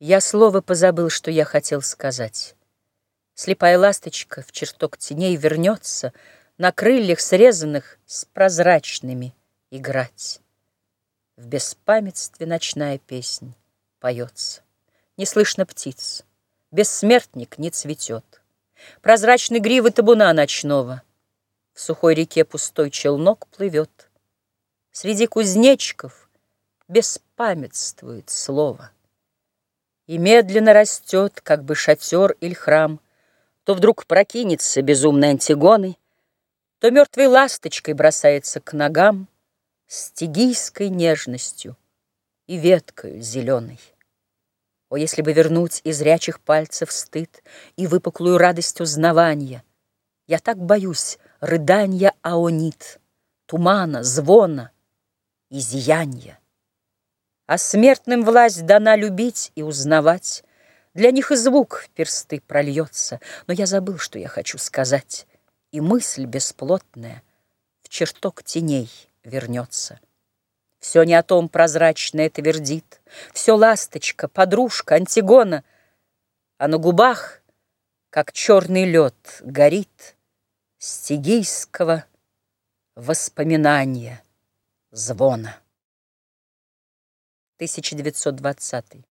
Я слово позабыл, что я хотел сказать. Слепая ласточка в чертог теней вернется На крыльях срезанных с прозрачными играть. В беспамятстве ночная песнь поется. Не слышно птиц, бессмертник не цветет. Прозрачный гривы табуна ночного В сухой реке пустой челнок плывет. Среди кузнечиков беспамятствует слово. И медленно растет, как бы шатер или храм, То вдруг прокинется безумной Антигоной, То мертвой ласточкой бросается к ногам С тигийской нежностью и веткою зеленой. О, если бы вернуть из зрячих пальцев стыд И выпуклую радость узнавания! Я так боюсь рыданья аонит, Тумана, звона и зияния. А смертным власть дана любить и узнавать. Для них и звук в персты прольется, Но я забыл, что я хочу сказать, И мысль бесплотная в чертог теней вернется. Все не о том прозрачное твердит, Все ласточка, подружка, Антигона, А на губах, как черный лед, горит Стигийского воспоминания звона. 1920